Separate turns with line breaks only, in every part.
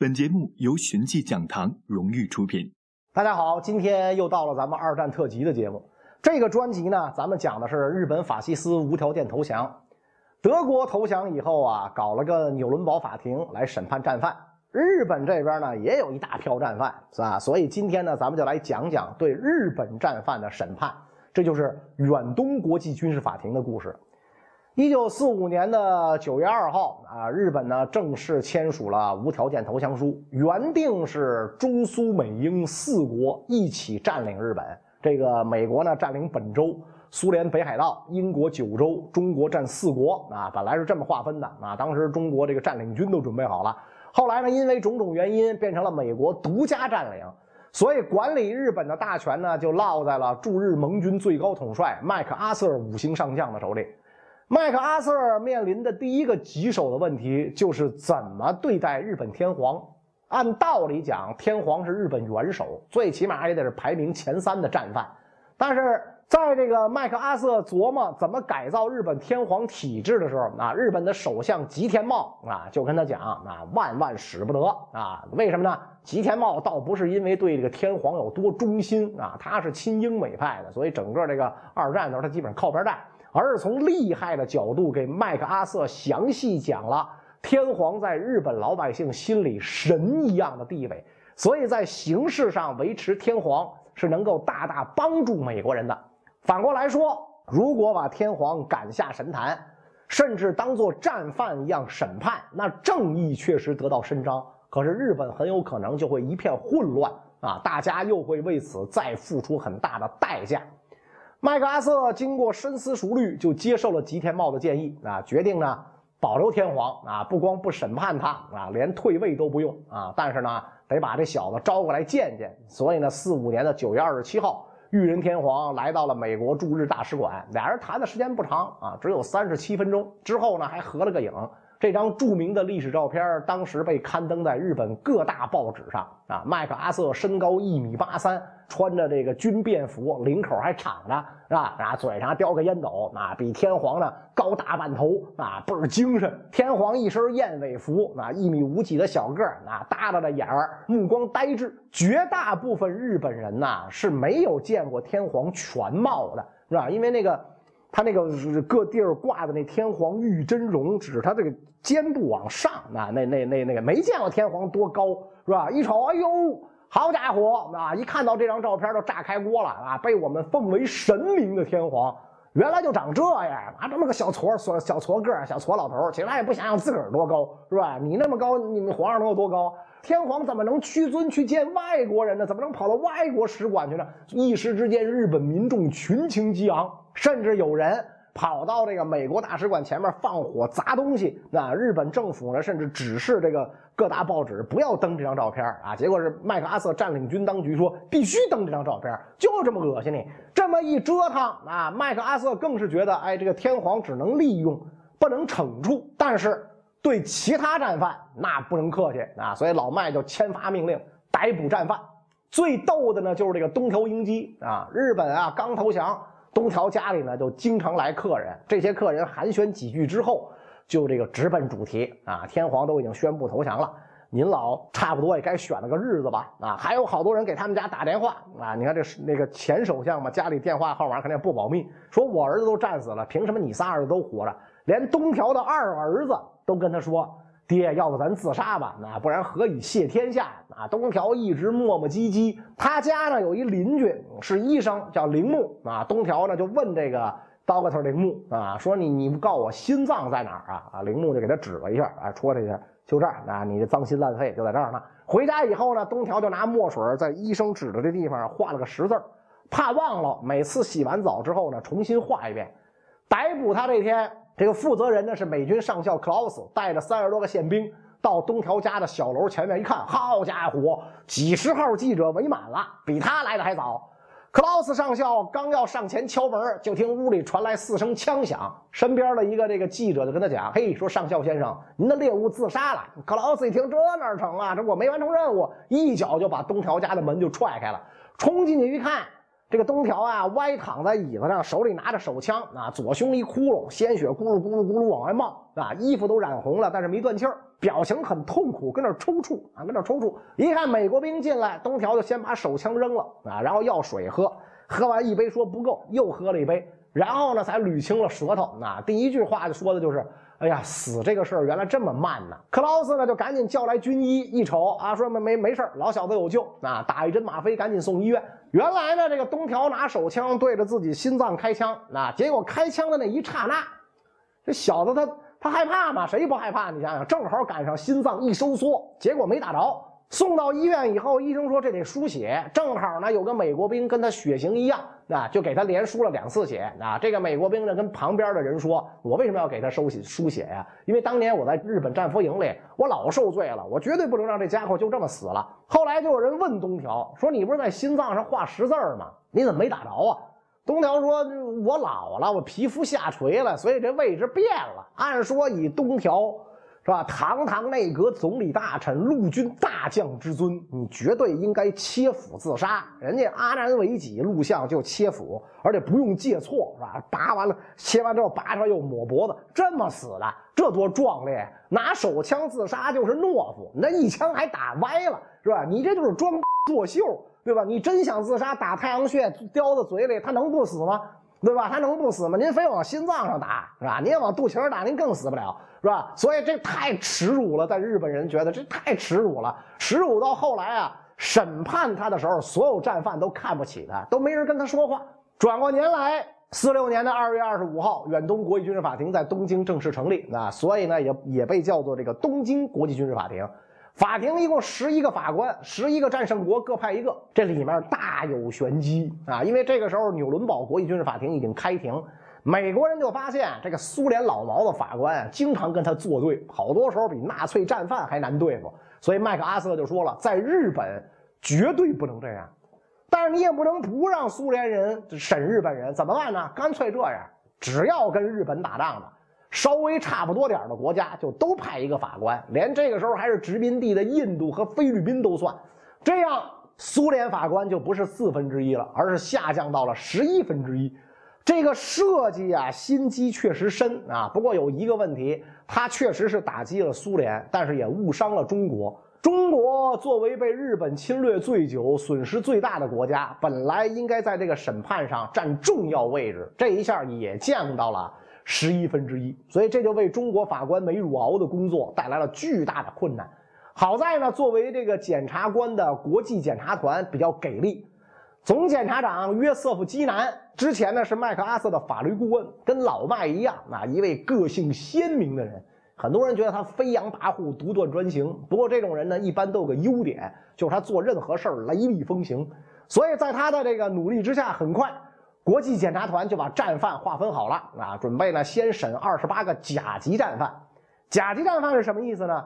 本节目由寻迹讲堂荣誉出品。
大家好，今天又到了咱们二战特辑的节目。这个专辑呢，咱们讲的是日本法西斯无条件投降。德国投降以后啊，搞了个纽伦堡法庭来审判战犯。日本这边呢，也有一大票战犯，是吧？所以今天呢，咱们就来讲讲对日本战犯的审判，这就是远东国际军事法庭的故事。一九四五年的九月二号啊，日本呢正式签署了无条件投降书，原定是中苏美英四国一起占领日本。这个美国呢占领本州，苏联北海道，英国九州，中国占四国啊，本来是这么划分的啊。当时中国这个占领军都准备好了，后来呢因为种种原因变成了美国独家占领，所以管理日本的大权呢就落在了驻日盟军最高统帅麦克阿瑟五星上将的手里。麦克阿瑟面临的第一个棘手的问题就是怎么对待日本天皇。按道理讲，天皇是日本元首，最起码也得是排名前三的战犯。但是在这个麦克阿瑟琢磨怎么改造日本天皇体制的时候，啊，日本的首相吉田茂啊就跟他讲啊，万万使不得啊！为什么呢？吉田茂倒不是因为对这个天皇有多忠心啊，他是亲英美派的，所以整个这个二战的时候他基本上靠边站。而是从利害的角度给麦克阿瑟详细讲了天皇在日本老百姓心里神一样的地位，所以在形式上维持天皇是能够大大帮助美国人的。反过来说，如果把天皇赶下神坛，甚至当做战犯一样审判，那正义确实得到伸张，可是日本很有可能就会一片混乱啊！大家又会为此再付出很大的代价。麦克阿瑟经过深思熟虑，就接受了吉田茂的建议啊，决定呢保留天皇啊，不光不审判他啊，连退位都不用啊，但是呢得把这小子招过来见见。所以呢，四五年的九月二十七号，裕仁天皇来到了美国驻日大使馆，俩人谈的时间不长啊，只有三十七分钟。之后呢，还合了个影。这张著名的历史照片，当时被刊登在日本各大报纸上啊。麦克阿瑟身高一米八三，穿着这个军便服，领口还敞着，是吧？啊，嘴上叼个烟斗，啊，比天皇呢高大半头，啊，倍儿精神。天皇一身燕尾服，啊，一米五几的小个儿，啊，耷拉着眼儿，目光呆滞。绝大部分日本人呐是没有见过天皇全貌的，是吧？因为那个。他那个各地儿挂的那天皇玉真容，指他这个肩部往上，那那那那那个没见过天皇多高，是吧？一瞅，哎呦，好家伙，啊！一看到这张照片都炸开锅了啊！被我们奉为神明的天皇，原来就长这样啊！这么个小矬，小小矬个小矬老头其实他也不想想自个儿多高，是吧？你那么高，你们皇上能有多高？天皇怎么能屈尊去见外国人呢？怎么能跑到外国使馆去呢？一时之间，日本民众群情激昂。甚至有人跑到这个美国大使馆前面放火砸东西，那日本政府呢，甚至指示这个各大报纸不要登这张照片啊。结果是麦克阿瑟占领军当局说必须登这张照片，就这么恶心你。这么一折腾啊，麦克阿瑟更是觉得，哎，这个天皇只能利用，不能惩处，但是对其他战犯那不能客气啊。所以老麦就签发命令逮捕战犯。最逗的呢，就是这个东条英机啊，日本啊刚投降。东条家里呢，就经常来客人。这些客人寒暄几句之后，就这个直奔主题啊。天皇都已经宣布投降了，您老差不多也该选了个日子吧？啊，还有好多人给他们家打电话啊。你看这是那个前首相嘛，家里电话号码肯定不保密。说我儿子都战死了，凭什么你仨儿子都活着？连东条的二儿子都跟他说。爹，要不咱自杀吧？那不然何以谢天下？啊，东条一直磨磨唧唧。他家呢有一邻居是医生，叫铃木啊。东条呢就问这个 doctor 铃木啊，说你你不告诉我心脏在哪儿啊？啊，铃木就给他指了一下，啊，戳了一下，就这儿啊，你这脏心烂肺就在这儿呢。回家以后呢，东条就拿墨水在医生指的这地方画了个十字，怕忘了，每次洗完澡之后呢，重新画一遍。逮捕他这天。这个负责人呢是美军上校克劳斯，带着三十多个宪兵到东条家的小楼前面一看，好家伙，几十号记者围满了，比他来的还早。克劳斯上校刚要上前敲门，就听屋里传来四声枪响，身边的一个这个记者就跟他讲：“嘿，说上校先生，您的猎物自杀了。”克劳斯一听，这哪成啊？这我没完成任务，一脚就把东条家的门就踹开了，冲进去一看。这个东条啊，歪躺在椅子上，手里拿着手枪啊，左胸一窟窿，鲜血咕噜咕噜咕噜往外冒啊，衣服都染红了，但是没断气儿，表情很痛苦，跟那抽搐啊，跟那抽搐。一看美国兵进来，东条就先把手枪扔了啊，然后要水喝，喝完一杯说不够，又喝了一杯，然后呢才捋清了舌头。那第一句话就说的就是。哎呀，死这个事儿原来这么慢呢！克劳斯呢就赶紧叫来军医，一瞅啊，说没没没事老小子有救啊，打一针吗啡，赶紧送医院。原来呢，这个东条拿手枪对着自己心脏开枪，那结果开枪的那一刹那，这小子他他害怕嘛？谁不害怕？你想想，正好赶上心脏一收缩，结果没打着。送到医院以后，医生说这得输血，正好呢有个美国兵跟他血型一样，那就给他连输了两次血。啊，这个美国兵呢跟旁边的人说：“我为什么要给他收血输血呀？因为当年我在日本战俘营里，我老受罪了，我绝对不能让这家伙就这么死了。”后来就有人问东条说：“你不是在心脏上画十字儿吗？你怎么没打着啊？”东条说：“我老了，我皮肤下垂了，所以这位置变了。按说以东条。”是吧？堂堂内阁总理大臣、陆军大将之尊，你绝对应该切腹自杀。人家阿南惟几录像就切腹，而且不用借错，是吧？拔完了，切完之后拔出来又抹脖子，这么死的，这多壮烈！拿手枪自杀就是懦夫，那一枪还打歪了，是吧？你这就是装作秀，对吧？你真想自杀，打太阳穴叼在嘴里，他能不死吗？对吧？他能不死吗？您非往心脏上打，是吧？您往肚脐上打，您更死不了，是吧？所以这太耻辱了，在日本人觉得这太耻辱了，耻辱到后来啊，审判他的时候，所有战犯都看不起他，都没人跟他说话。转过年来，四六年的二月二十五号，远东国际军事法庭在东京正式成立，啊，所以呢，也也被叫做这个东京国际军事法庭。法庭一共十一个法官，十一个战胜国各派一个，这里面大有玄机啊！因为这个时候纽伦堡国际军事法庭已经开庭，美国人就发现这个苏联老毛子法官经常跟他作对，好多时候比纳粹战犯还难对付，所以麦克阿瑟就说了，在日本绝对不能这样，但是你也不能不让苏联人审日本人，怎么办呢？干脆这样，只要跟日本打仗的。稍微差不多点的国家就都派一个法官，连这个时候还是殖民地的印度和菲律宾都算，这样苏联法官就不是四分之一了，而是下降到了十一分之一。这个设计啊，心机确实深啊。不过有一个问题，它确实是打击了苏联，但是也误伤了中国。中国作为被日本侵略最久、损失最大的国家，本来应该在这个审判上占重要位置，这一下也降到了。十一分之一，所以这就为中国法官梅汝敖的工作带来了巨大的困难。好在呢，作为这个检察官的国际检察团比较给力，总检察长约瑟夫基南之前呢是麦克阿瑟的法律顾问，跟老麦一样，啊，一位个性鲜明的人。很多人觉得他飞扬跋扈、独断专行，不过这种人呢一般都有个优点，就是他做任何事儿雷厉风行。所以在他的这个努力之下，很快。国际检察团就把战犯划分好了啊，准备呢先审二十八个甲级战犯。甲级战犯是什么意思呢？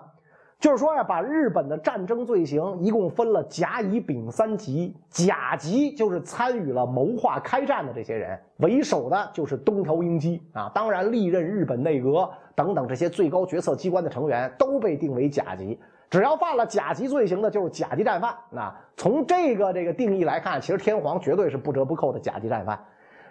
就是说呀，把日本的战争罪行一共分了甲、乙、丙三级。甲级就是参与了谋划开战的这些人，为首的就是东条英机啊。当然，历任日本内阁等等这些最高决策机关的成员都被定为甲级。只要犯了甲级罪行的，就是甲级战犯。那从这个这个定义来看，其实天皇绝对是不折不扣的甲级战犯。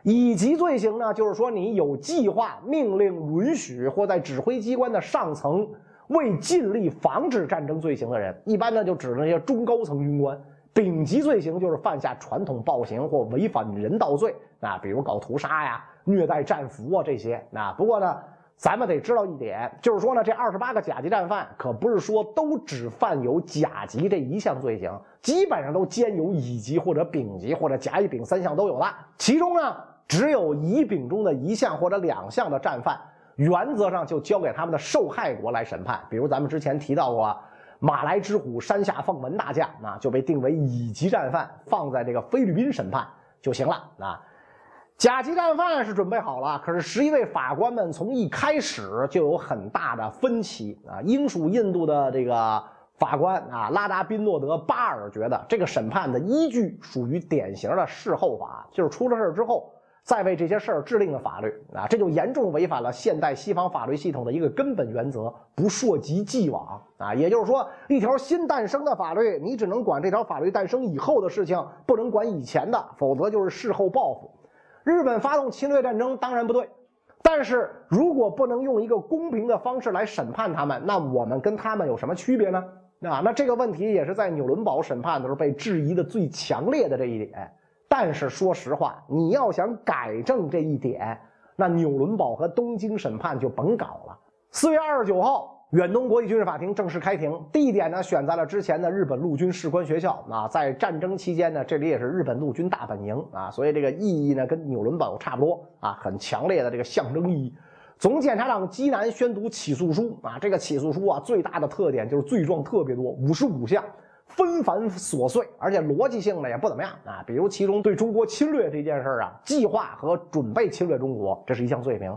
乙级罪行呢，就是说你有计划、命令、允许或在指挥机关的上层为尽力防止战争罪行的人，一般呢就指那些中高层军官。丙级罪行就是犯下传统暴行或违反人道罪，啊，比如搞屠杀呀、虐待战俘啊这些。那不过呢。咱们得知道一点，就是说呢，这二十八个甲级战犯可不是说都只犯有甲级这一项罪行，基本上都兼有乙级或者丙级或者甲乙丙三项都有的。其中呢，只有乙丙中的一项或者两项的战犯，原则上就交给他们的受害国来审判。比如咱们之前提到过马来之虎山下奉文大将，那就被定为乙级战犯，放在这个菲律宾审判就行了啊。甲级战犯是准备好了，可是十一位法官们从一开始就有很大的分歧啊。英属印度的这个法官啊，拉达宾诺德巴尔觉得这个审判的依据属于典型的事后法，就是出了事之后再为这些事儿制定的法律啊，这就严重违反了现代西方法律系统的一个根本原则：不溯及既往啊。也就是说，一条新诞生的法律，你只能管这条法律诞生以后的事情，不能管以前的，否则就是事后报复。日本发动侵略战争当然不对，但是如果不能用一个公平的方式来审判他们，那我们跟他们有什么区别呢？啊，那这个问题也是在纽伦堡审判的时候被质疑的最强烈的这一点。但是说实话，你要想改正这一点，那纽伦堡和东京审判就甭搞了。四月二十九号，远东国际军事法庭正式开庭，地点呢选在了之前的日本陆军士官学校。啊，在战争期间呢，这里也是日本陆军大本营啊，所以这个意义呢跟纽伦堡差不多啊，很强烈的这个象征意义。总检察长基南宣读起诉书啊，这个起诉书啊最大的特点就是罪状特别多，五十五项。纷繁琐碎，而且逻辑性呢也不怎么样啊。比如其中对中国侵略这件事啊，计划和准备侵略中国，这是一项罪名；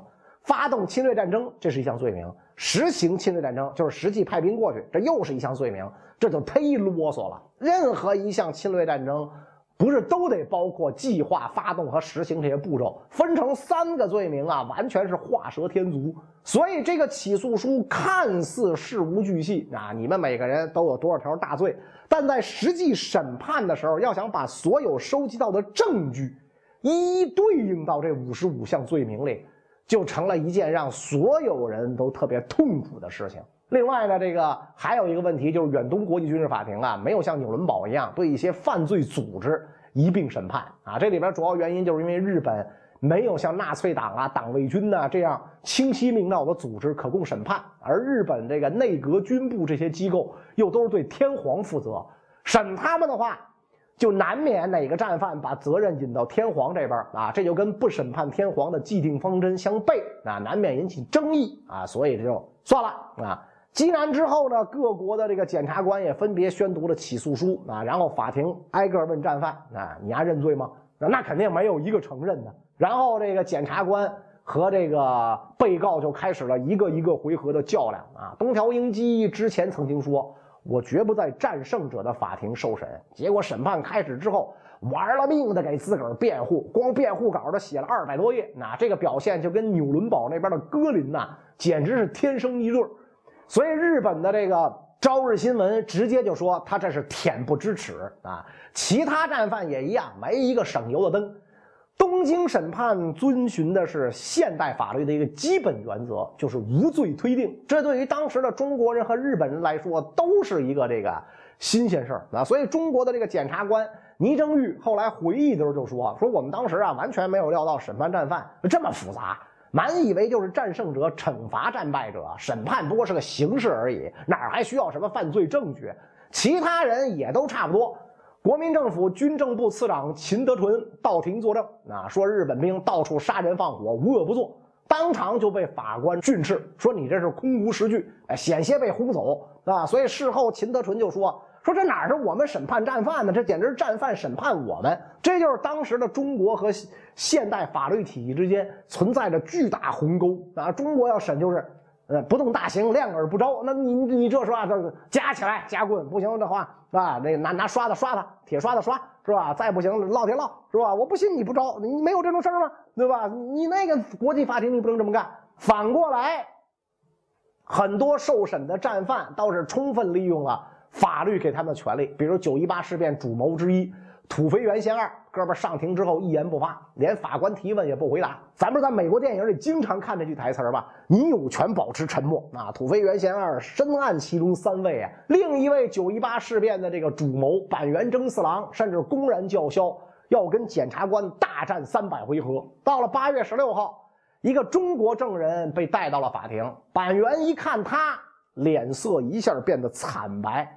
发动侵略战争，这是一项罪名；实行侵略战争，就是实际派兵过去，这又是一项罪名。这就忒啰嗦了。任何一项侵略战争。不是都得包括计划、发动和实行这些步骤，分成三个罪名啊，完全是画蛇添足。所以这个起诉书看似事无巨细啊，你们每个人都有多少条大罪，但在实际审判的时候，要想把所有收集到的证据一一对应到这五十五项罪名里，就成了一件让所有人都特别痛苦的事情。另外呢，这个还有一个问题，就是远东国际军事法庭啊，没有像纽伦堡一样对一些犯罪组织一并审判啊。这里边主要原因就是因为日本没有像纳粹党啊、党卫军呐这样清晰明了的组织可供审判，而日本这个内阁、军部这些机构又都是对天皇负责，审他们的话，就难免哪个战犯把责任引到天皇这边啊，这就跟不审判天皇的既定方针相悖啊，难免引起争议啊，所以这就算了啊。基南之后呢，各国的这个检察官也分别宣读了起诉书啊，然后法庭挨个问战犯啊，你还认罪吗？那肯定没有一个承认的。然后这个检察官和这个被告就开始了一个一个回合的较量啊。东条英机之前曾经说，我绝不在战胜者的法庭受审。结果审判开始之后，玩了命的给自个儿辩护，光辩护稿都写了二百多页。那这个表现就跟纽伦堡那边的戈林呐，简直是天生一对。所以日本的这个《朝日新闻》直接就说他这是恬不知耻啊！其他战犯也一样，没一个省油的灯。东京审判遵循的是现代法律的一个基本原则，就是无罪推定。这对于当时的中国人和日本人来说都是一个这个新鲜事儿啊！所以中国的这个检察官倪正玉后来回忆的时候就说：“说我们当时啊完全没有料到审判战犯这么复杂。”满以为就是战胜者惩罚战败者，审判不过是个形式而已，哪还需要什么犯罪证据？其他人也都差不多。国民政府军政部次长秦德纯到庭作证，啊，说日本兵到处杀人放火，无恶不作，当场就被法官训斥，说你这是空无实据，哎，险些被轰走，啊。所以事后秦德纯就说。说这哪是我们审判战犯呢？这简直是战犯审判我们！这就是当时的中国和现代法律体系之间存在着巨大鸿沟啊！中国要审就是，呃，不动大刑，量而不招。那你你这说这夹起来夹棍不行的话啊，那拿拿刷子刷他，铁刷子刷是吧？再不行烙铁烙是吧？我不信你不招，你没有这种事儿吗？对吧？你那个国际法庭你不能这么干。反过来，很多受审的战犯倒是充分利用了。法律给他们的权利，比如九一八事变主谋之一土肥原贤二，哥们上庭之后一言不发，连法官提问也不回答。咱们在美国电影里经常看这句台词吧？你有权保持沉默。啊，土肥原贤二深谙其中三位啊，另一位九一八事变的这个主谋板垣征四郎，甚至公然叫嚣要跟检察官大战三百回合。到了八月十六号，一个中国证人被带到了法庭，板垣一看他，脸色一下变得惨白。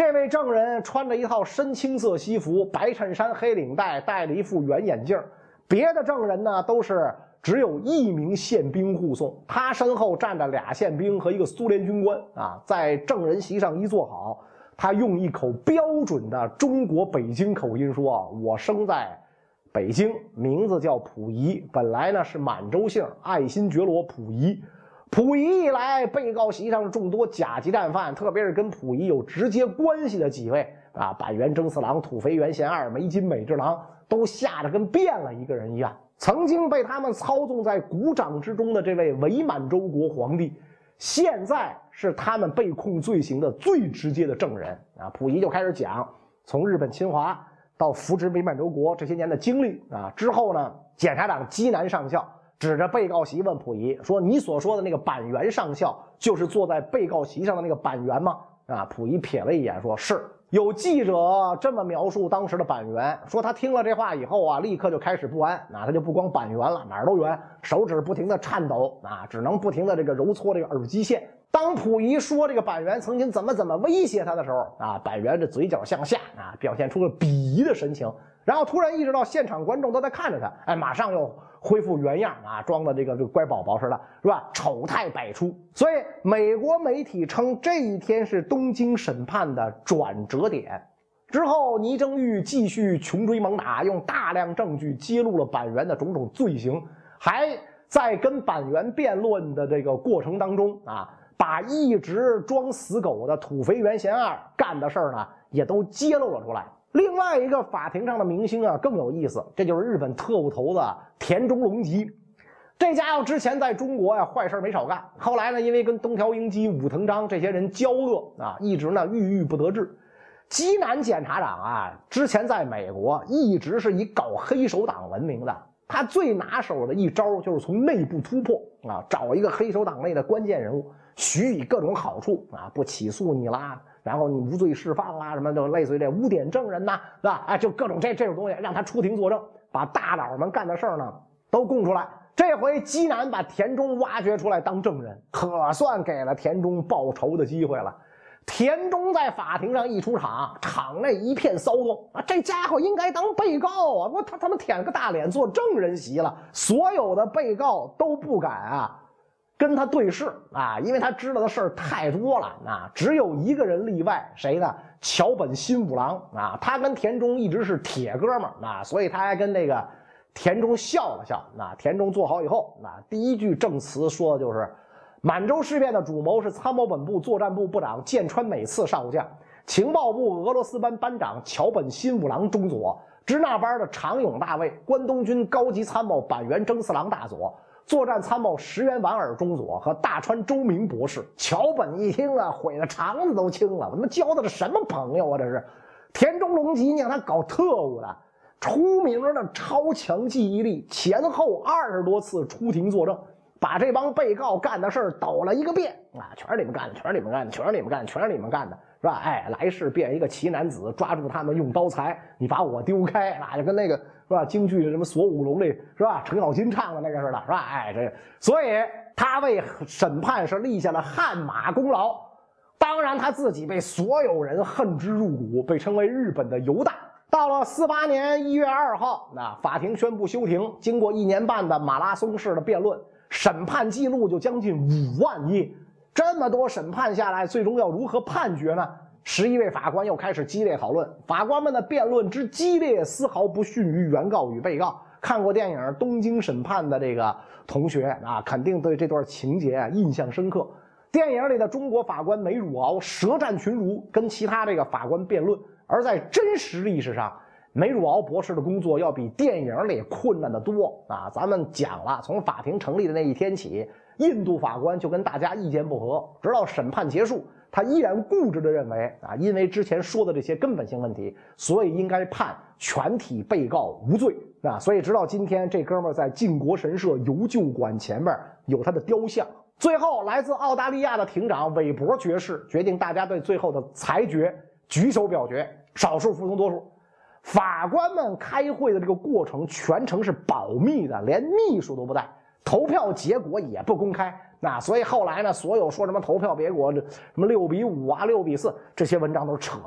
这位证人穿着一套深青色西服，白衬衫、黑领带，戴了一副圆眼镜别的证人呢，都是只有一名宪兵护送。他身后站着俩宪兵和一个苏联军官啊，在证人席上一坐好，他用一口标准的中国北京口音说：“我生在北京，名字叫溥仪，本来呢是满洲姓，爱新觉罗·溥仪。”溥仪一来，被告席上众多甲级战犯，特别是跟溥仪有直接关系的几位啊，板垣征四郎、土肥原贤二、梅津美治郎，都吓得跟变了一个人一样。曾经被他们操纵在股掌之中的这位伪满洲国皇帝，现在是他们被控罪行的最直接的证人啊！溥仪就开始讲从日本侵华到扶植伪满洲国这些年的经历啊。之后呢，检察长基南上校指着被告席问溥仪说：“你所说的那个板垣上校，就是坐在被告席上的那个板垣吗？”啊，溥仪瞥了一眼，说是。有记者这么描述当时的板垣，说他听了这话以后啊，立刻就开始不安。那他就不光板垣了，哪儿都圆，手指不停的颤抖啊，只能不停的这个揉搓这个耳机线。当溥仪说这个板垣曾经怎么怎么威胁他的时候啊，板垣这嘴角向下啊，表现出了鄙夷的神情。然后突然意识到现场观众都在看着他，哎，马上又。恢复原样啊，装的这个这个乖宝宝似的，是吧？丑态百出。所以美国媒体称这一天是东京审判的转折点。之后，倪正玉继续穷追猛打，用大量证据揭露了板垣的种种罪行，还在跟板垣辩论的这个过程当中啊，把一直装死狗的土肥原贤二干的事儿呢，也都揭露了出来。另外一个法庭上的明星啊更有意思，这就是日本特务头子田中隆吉。这家伙之前在中国呀坏事没少干，后来呢因为跟东条英机、武藤章这些人交恶啊，一直呢郁郁不得志。基南检察长啊之前在美国一直是以搞黑手党闻名的，他最拿手的一招就是从内部突破啊，找一个黑手党内的关键人物，许以各种好处啊，不起诉你啦。然后你无罪释放啊，什么就类似于这污点证人呐，是吧？哎，就各种这这种东西，让他出庭作证，把大佬们干的事儿呢都供出来。这回基南把田中挖掘出来当证人，可算给了田中报仇的机会了。田中在法庭上一出场，场内一片骚动啊！这家伙应该当被告啊！我他他妈舔个大脸做证人席了，所有的被告都不敢啊。跟他对视啊，因为他知道的事儿太多了啊。只有一个人例外，谁呢？桥本新五郎啊，他跟田中一直是铁哥们啊，所以他还跟那个田中笑了笑。那田中坐好以后，那第一句证词说的就是满洲事变的主谋是参谋本部作战部部长剑川美次少将，情报部俄罗斯班班长桥本新五郎中佐，支那班的长勇大尉关东军高级参谋板垣征四郎大佐。作战参谋石原莞尔中佐和大川周明博士，桥本一听啊，悔得肠子都青了。我他妈交的是什么朋友啊？这是田中隆吉，你让他搞特务的，出名的超强记忆力，前后二十多次出庭作证，把这帮被告干的事儿抖了一个遍啊，全是你们干的，全是你们干的，全是你们干的，全是你们干的，是吧？哎，来世变一个奇男子，抓住他们用刀裁，你把我丢开，那就跟那个。是吧？京剧的什么锁五龙里是吧？程咬金唱的那个似的，是吧？哎，这所以他为审判是立下了汗马功劳。当然，他自己被所有人恨之入骨，被称为日本的犹大。到了四八年一月二号，那法庭宣布休庭。经过一年半的马拉松式的辩论，审判记录就将近五万页。这么多审判下来，最终要如何判决呢？十一位法官又开始激烈讨论，法官们的辩论之激烈，丝毫不逊于原告与被告。看过电影《东京审判》的这个同学啊，肯定对这段情节啊印象深刻。电影里的中国法官梅汝敖舌战群儒，跟其他这个法官辩论；而在真实历史上，梅汝敖博士的工作要比电影里困难的多啊。咱们讲了，从法庭成立的那一天起，印度法官就跟大家意见不合，直到审判结束。他依然固执地认为啊，因为之前说的这些根本性问题，所以应该判全体被告无罪啊。所以直到今天，这哥们在靖国神社游旧馆前面有他的雕像。最后，来自澳大利亚的庭长韦伯爵士决定，大家对最后的裁决举手表决，少数服从多数。法官们开会的这个过程全程是保密的，连秘书都不带，投票结果也不公开。那所以后来呢，所有说什么投票结果什么六比五啊、六比四这些文章都是扯，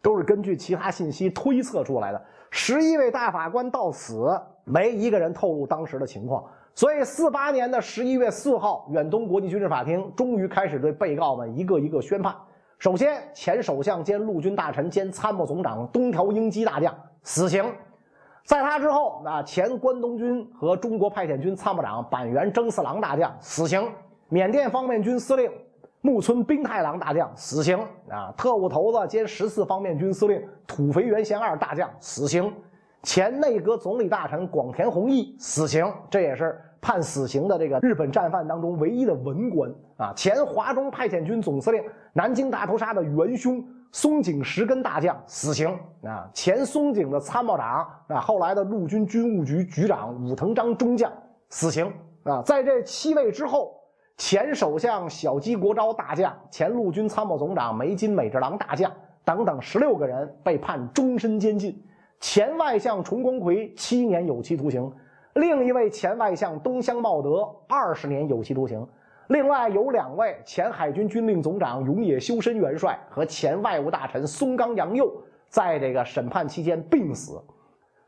都是根据其他信息推测出来的。十一位大法官到死，没一个人透露当时的情况。所以四八年的十一月四号，远东国际军事法庭终于开始对被告们一个一个宣判。首先，前首相兼陆军大臣兼参谋总长东条英机大将死刑。在他之后，那前关东军和中国派遣军参谋长板垣征四郎大将死刑。缅甸方面军司令木村兵太郎大将死刑啊！特务头子兼十四方面军司令土肥原贤二大将死刑。前内阁总理大臣广田弘毅死刑，这也是判死刑的这个日本战犯当中唯一的文官啊。前华中派遣军总司令、南京大屠杀的元凶松井石根大将死刑啊。前松井的参谋长啊，后来的陆军军务局局长武藤章中将死刑啊。在这七位之后。前首相小矶国昭大将、前陆军参谋总长梅津美治郎大将等等十六个人被判终身监禁。前外相重光葵七年有期徒刑，另一位前外相东乡茂德二十年有期徒刑。另外有两位前海军军令总长永野修身元帅和前外务大臣松冈洋右在这个审判期间病死。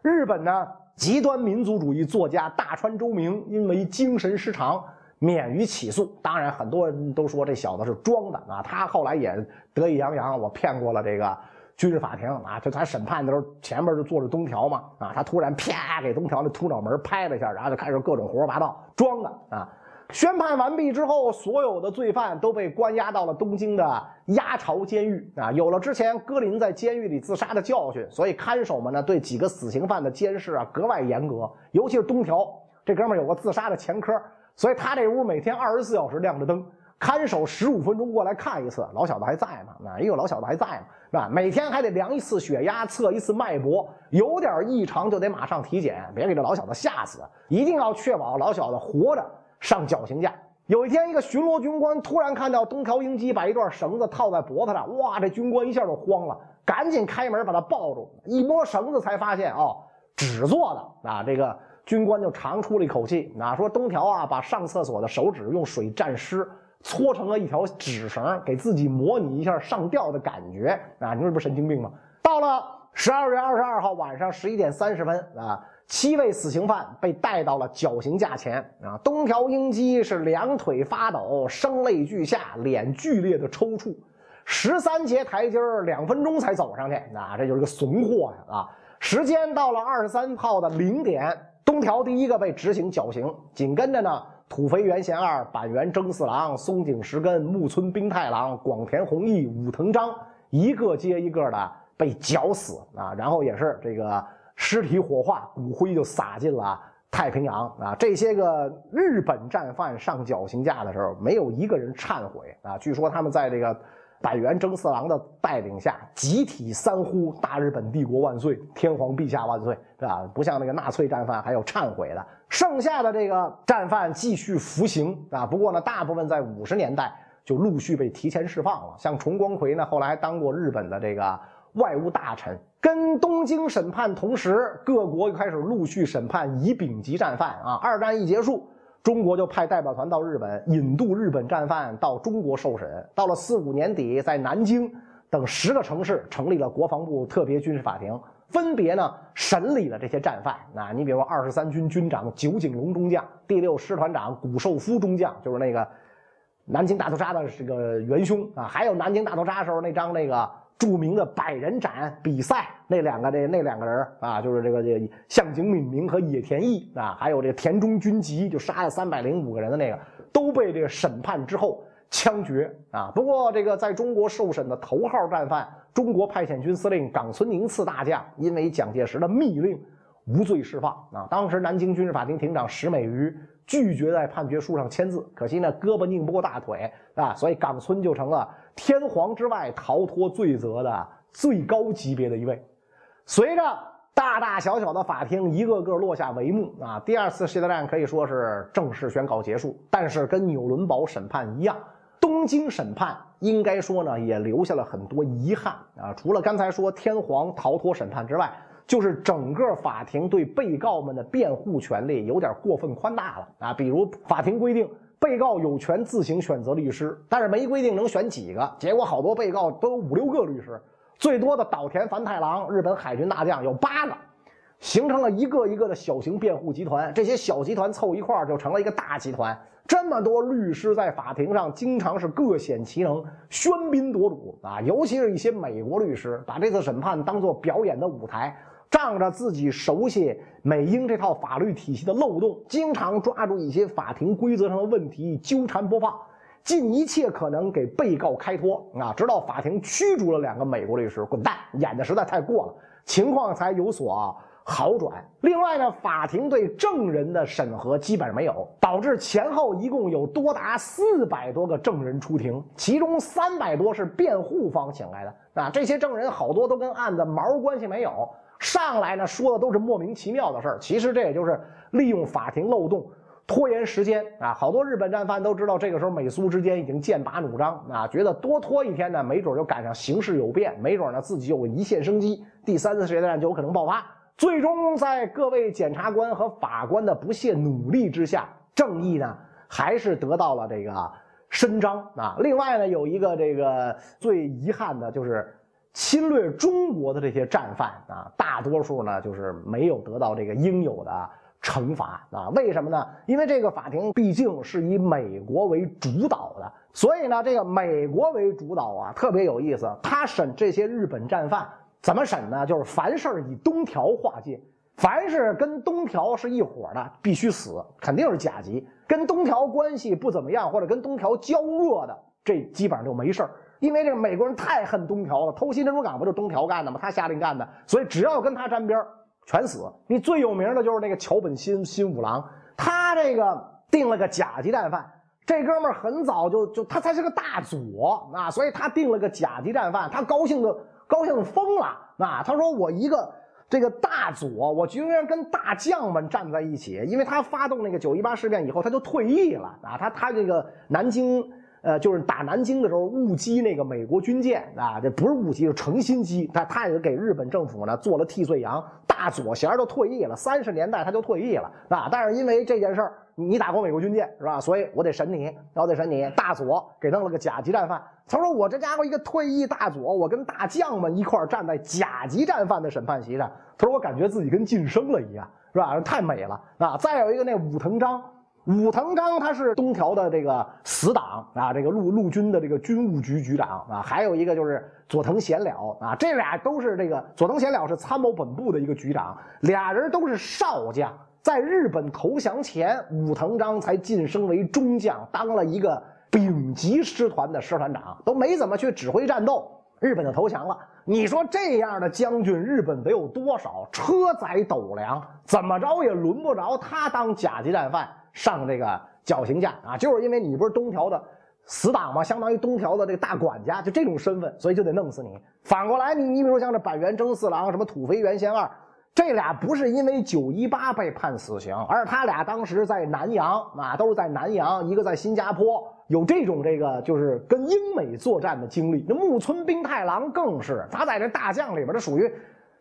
日本呢，极端民族主义作家大川周明因为精神失常。免于起诉，当然很多人都说这小子是装的啊，他后来也得意洋洋，我骗过了这个军事法庭啊，就他审判的时候前面就坐着东条嘛啊，他突然啪给东条那秃脑门拍了一下，然后就开始各种胡说八道，装的啊。宣判完毕之后，所有的罪犯都被关押到了东京的鸭巢监狱啊。有了之前戈林在监狱里自杀的教训，所以看守们呢对几个死刑犯的监视啊格外严格，尤其是东条这哥们有个自杀的前科。所以他这屋每天二十四小时亮着灯，看守十五分钟过来看一次，老小子还在吗？哪一个老小子还在吗？是吧？每天还得量一次血压，测一次脉搏，有点异常就得马上体检，别给这老小子吓死。一定要确保老小子活着上绞刑架。有一天，一个巡逻军官突然看到东条英机把一段绳子套在脖子上，哇！这军官一下就慌了，赶紧开门把他抱住，一摸绳子才发现哦，纸做的啊，这个。军官就长出了一口气，啊，说东条啊，把上厕所的手指用水沾湿，搓成了一条纸绳，给自己模拟一下上吊的感觉，啊，你说这不神经病吗？到了十二月二十二号晚上十一点三十分，啊，七位死刑犯被带到了绞刑架前，啊，东条英机是两腿发抖，声泪俱下，脸剧烈的抽搐，十三节台阶两分钟才走上去，啊，这就是个怂货呀，啊，时间到了二十三号的零点。东条第一个被执行绞刑，紧跟着呢，土肥原贤二、板垣征四郎、松井石根、木村兵太郎、广田弘毅、武藤章，一个接一个的被绞死啊，然后也是这个尸体火化，骨灰就撒进了太平洋啊。这些个日本战犯上绞刑架的时候，没有一个人忏悔啊。据说他们在这个。板垣征四郎的带领下，集体三呼“大日本帝国万岁，天皇陛下万岁”，是吧？不像那个纳粹战犯还有忏悔的。剩下的这个战犯继续服刑啊。不过呢，大部分在五十年代就陆续被提前释放了。像重光葵呢，后来当过日本的这个外务大臣。跟东京审判同时，各国又开始陆续审判乙丙级战犯啊。二战一结束。中国就派代表团到日本，引渡日本战犯到中国受审。到了四五年底，在南京等十个城市成立了国防部特别军事法庭，分别呢审理了这些战犯。那你比如二十三军军长酒井隆中将，第六师团长谷寿夫中将，就是那个南京大屠杀的这个元凶啊，还有南京大屠杀时候那张那个。著名的百人斩比赛，那两个这那两个人啊，就是这个这向井敏明和野田毅啊，还有这个田中军吉，就杀了三百零五个人的那个，都被这个审判之后枪决啊。不过这个在中国受审的头号战犯，中国派遣军司令冈村宁次大将，因为蒋介石的密令，无罪释放啊。当时南京军事法庭庭长石美瑜拒绝在判决书上签字，可惜呢胳膊拧不过大腿啊，所以冈村就成了。天皇之外逃脱罪责的最高级别的一位，随着大大小小的法庭一个个落下帷幕啊，第二次世界大战可以说是正式宣告结束。但是跟纽伦堡审判一样，东京审判应该说呢也留下了很多遗憾啊。除了刚才说天皇逃脱审判之外，就是整个法庭对被告们的辩护权利有点过分宽大了啊。比如法庭规定。被告有权自行选择律师，但是没规定能选几个。结果好多被告都有五六个律师，最多的岛田繁太郎，日本海军大将有八个，形成了一个一个的小型辩护集团。这些小集团凑一块就成了一个大集团。这么多律师在法庭上，经常是各显其能，喧宾夺主啊！尤其是一些美国律师，把这次审判当做表演的舞台。仗着自己熟悉美英这套法律体系的漏洞，经常抓住一些法庭规则上的问题纠缠不放，尽一切可能给被告开脱啊！直到法庭驱逐了两个美国律师，滚蛋，演的实在太过了，情况才有所好转。另外呢，法庭对证人的审核基本上没有，导致前后一共有多达四百多个证人出庭，其中三百多是辩护方请来的。啊，这些证人好多都跟案子毛关系没有，上来呢说的都是莫名其妙的事儿。其实这也就是利用法庭漏洞。拖延时间啊，好多日本战犯都知道，这个时候美苏之间已经剑拔弩张啊，觉得多拖一天呢，没准就赶上形势有变，没准呢自己有一线生机，第三次世界大战就有可能爆发。最终在各位检察官和法官的不懈努力之下，正义呢还是得到了这个伸张啊。另外呢，有一个这个最遗憾的就是侵略中国的这些战犯啊，大多数呢就是没有得到这个应有的。惩罚啊？为什么呢？因为这个法庭毕竟是以美国为主导的，所以呢，这个美国为主导啊，特别有意思。他审这些日本战犯怎么审呢？就是凡事以东条划界，凡是跟东条是一伙的，必须死，肯定是甲级；跟东条关系不怎么样，或者跟东条交恶的，这基本上就没事因为这个美国人太恨东条了，偷袭珍珠港不就东条干的吗？他下令干的，所以只要跟他沾边全死！你最有名的就是那个桥本新新五郎，他这个定了个甲级战犯。这哥们儿很早就就他才是个大佐啊，所以他定了个甲级战犯，他高兴的高兴疯了啊！他说我一个这个大佐，我居然跟大将们站在一起，因为他发动那个九一八事变以后，他就退役了啊！他他这个南京。呃，就是打南京的时候误击那个美国军舰啊，这不是误击，是诚心击。他他也给日本政府呢做了替罪羊，大左贤都退役了，三十年代他就退役了啊。但是因为这件事儿，你打过美国军舰是吧？所以我得审你，我得审你。大佐给弄了个甲级战犯，他说我这家伙一个退役大佐，我跟大将们一块站在甲级战犯的审判席上，他说我感觉自己跟晋升了一样，是吧？太美了啊！再有一个那武藤章。武藤章他是东条的这个死党啊，这个陆陆军的这个军务局局长啊，还有一个就是佐藤贤了啊，这俩都是这个佐藤贤了是参谋本部的一个局长，俩人都是少将，在日本投降前，武藤章才晋升为中将，当了一个丙级师团的师团长，都没怎么去指挥战斗，日本就投降了。你说这样的将军，日本得有多少？车载斗量，怎么着也轮不着他当甲级战犯。上这个绞刑架啊，就是因为你不是东条的死党吗？相当于东条的这个大管家，就这种身份，所以就得弄死你。反过来，你你比如说像这板垣征四郎、什么土肥原贤二，这俩不是因为九一八被判死刑，而是他俩当时在南洋啊，都是在南洋，一个在新加坡，有这种这个就是跟英美作战的经历。那木村兵太郎更是，他在这大将里边，他属于。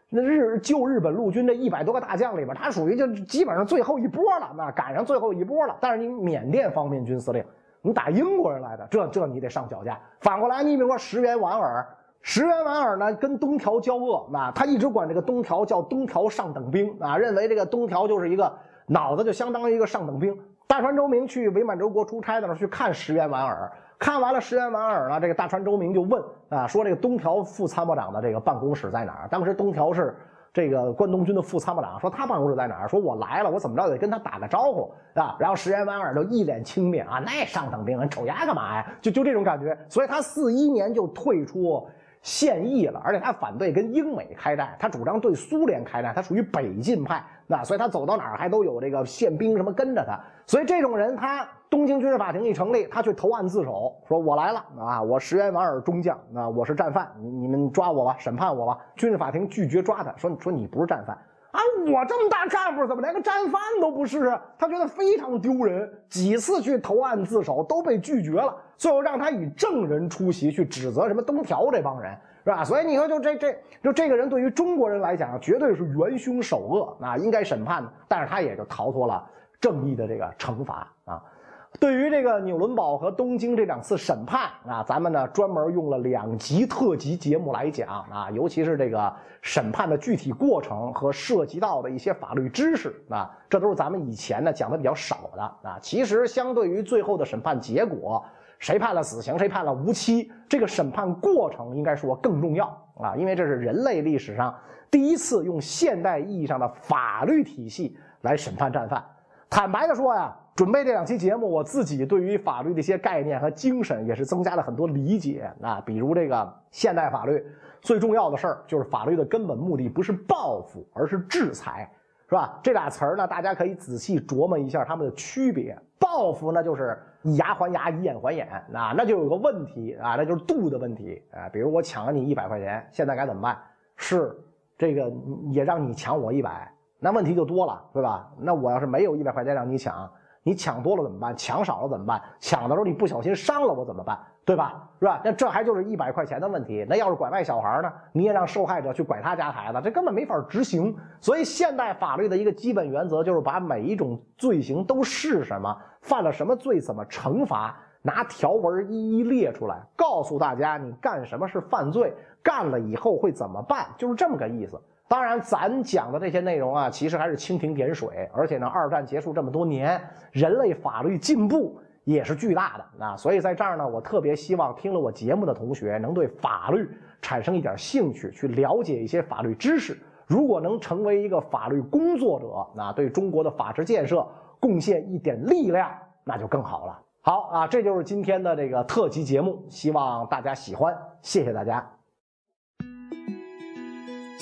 那日旧日本陆军这一百多个大将里边，他属于就基本上最后一波了，那赶上最后一波了。但是你缅甸方面军司令，你打英国人来的，这这你得上脚架。反过来，你比如说石原莞尔，石原莞尔呢跟东条交恶，那他一直管这个东条叫东条上等兵啊，认为这个东条就是一个脑子就相当于一个上等兵。大川周明去伪满洲国出差的时候去看石原莞尔。看完了石原莞尔呢，这个大川周明就问啊，说这个东条副参谋长的这个办公室在哪儿？当时东条是这个关东军的副参谋长，说他办公室在哪儿？说我来了，我怎么着得跟他打个招呼啊？然后石原莞尔就一脸轻蔑啊，那上等兵，你瞅丫干嘛呀？就就这种感觉，所以他四一年就退出。现役了，而且他反对跟英美开战，他主张对苏联开战，他属于北进派，那所以他走到哪儿还都有这个宪兵什么跟着他，所以这种人，他东京军事法庭一成立，他去投案自首，说我来了啊，我石原莞尔中将，啊，我是战犯，你你们抓我吧，审判我吧。军事法庭拒绝抓他，说说你不是战犯。我这么大干部，怎么连个战犯都不是啊？他觉得非常丢人，几次去投案自首都被拒绝了，最后让他以证人出席去指责什么东条这帮人，是吧？所以你说，就这这就这个人对于中国人来讲，绝对是元凶首恶啊，应该审判的，但是他也就逃脱了正义的这个惩罚啊。对于这个纽伦堡和东京这两次审判啊，咱们呢专门用了两集特辑节目来讲啊，尤其是这个审判的具体过程和涉及到的一些法律知识啊，这都是咱们以前呢讲的比较少的啊。其实相对于最后的审判结果，谁判了死刑，谁判了无期，这个审判过程应该说更重要啊，因为这是人类历史上第一次用现代意义上的法律体系来审判战犯。坦白的说呀。准备这两期节目，我自己对于法律的一些概念和精神也是增加了很多理解啊。比如这个现代法律最重要的事儿，就是法律的根本目的不是报复，而是制裁，是吧？这俩词儿呢，大家可以仔细琢磨一下它们的区别。报复呢，就是以牙还牙，以眼还眼，啊，那就有个问题啊，那就是度的问题啊。比如我抢了你一百块钱，现在该怎么办？是这个也让你抢我一百，那问题就多了，对吧？那我要是没有一百块钱让你抢。你抢多了怎么办？抢少了怎么办？抢的时候你不小心伤了我怎么办？对吧？是吧？那这还就是一百块钱的问题。那要是拐卖小孩呢？你也让受害者去拐他家孩子，这根本没法执行。所以现代法律的一个基本原则就是把每一种罪行都是什么，犯了什么罪，怎么惩罚，拿条文一一列出来，告诉大家你干什么是犯罪，干了以后会怎么办，就是这么个意思。当然，咱讲的这些内容啊，其实还是蜻蜓点水。而且呢，二战结束这么多年，人类法律进步也是巨大的啊。所以在这儿呢，我特别希望听了我节目的同学能对法律产生一点兴趣，去了解一些法律知识。如果能成为一个法律工作者，那对中国的法治建设贡献一点力量，那就更好了。好啊，这就是今天的这个特辑节目，希望大家喜欢，谢谢大家。